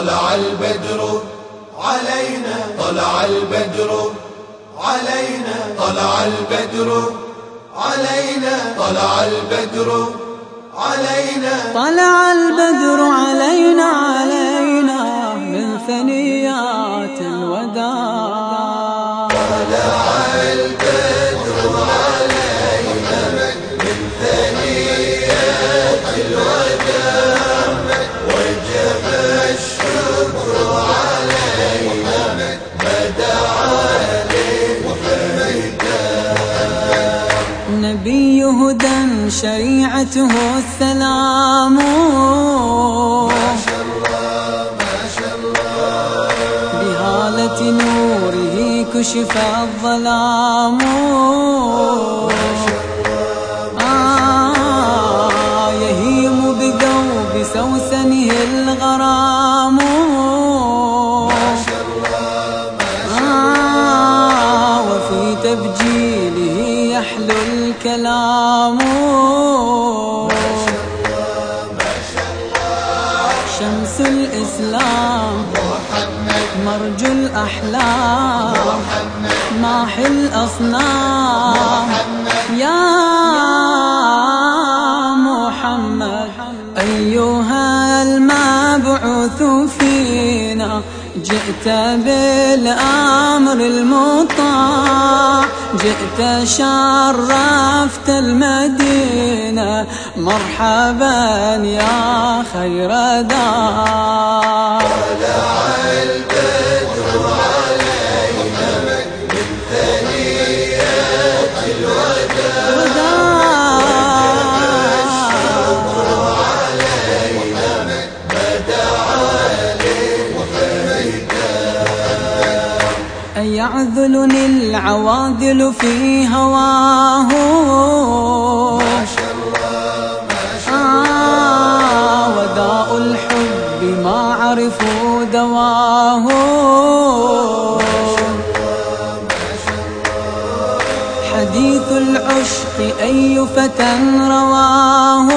طلع البدر علينا. طلع البدر علينا. طلع البدر علينا. طلع البدر علينا. طلع البدر علينا علينا. من ثنيات شريعته السلام. ما الله ما الله بهالة نوره كشف الظلام. آه يهيم بذوب سوسنه الغرام. آه وفي تبجيله يحلو الكلام. الإسلام. مرج الأحلام. ماحي الأصنام. يا محمد أيها المبعوث فينا جئت بالأمر المطاع. جئت شرفت المدينة مرحبا يا خير دار. أيعذلني العواذل في هواه. ما شاء الله ما شاء آه وداء الحب ما عرفوا دواه. حديث العشق أي فتى رواه.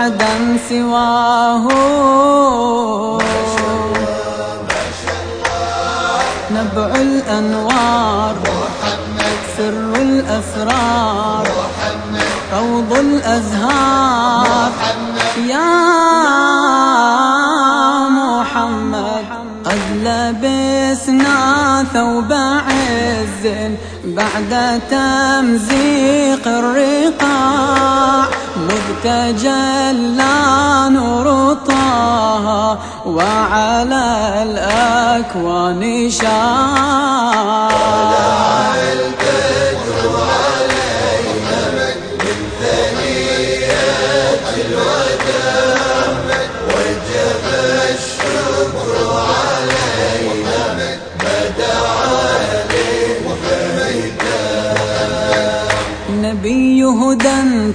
أحدا سواه. نبع الأنوار. سر الأسرار. روض الأزهار. يا محمد قد لبسنا ثوب عز بعد تمزيق. تجلى نور طه وعلى الأكوان شاع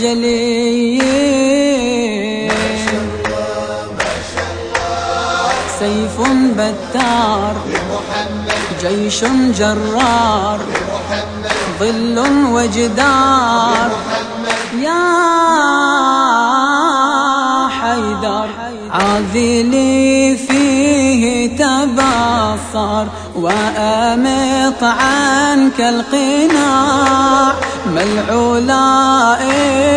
الجلي سيف بتار جيش جرار ظل وجدار. يا حيدر عاذلي فيه تبصر وأمط عنك القناع. ما العلا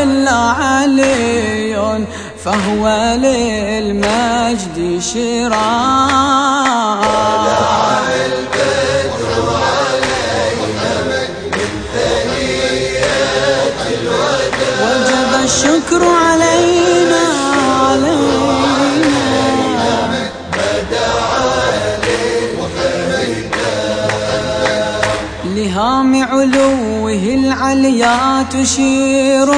إلا علي فهو للمجد شراع. العليا تشير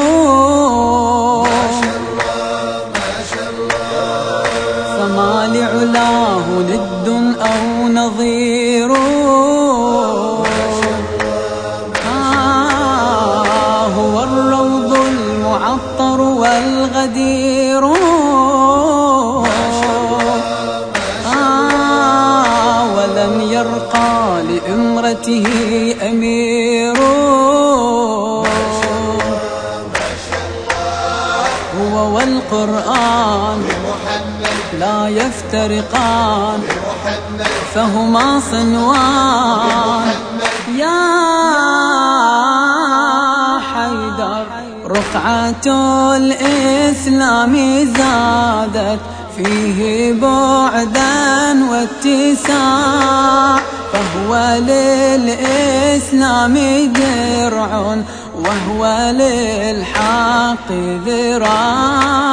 يرقى لإمرته أمير. هو والقرآن لا يفترقان فهما صنوان. يا حيدر رقعة الإسلام زادت فيه بعدا واتساع. فهو للإسلام درع وهو للحق ذراع.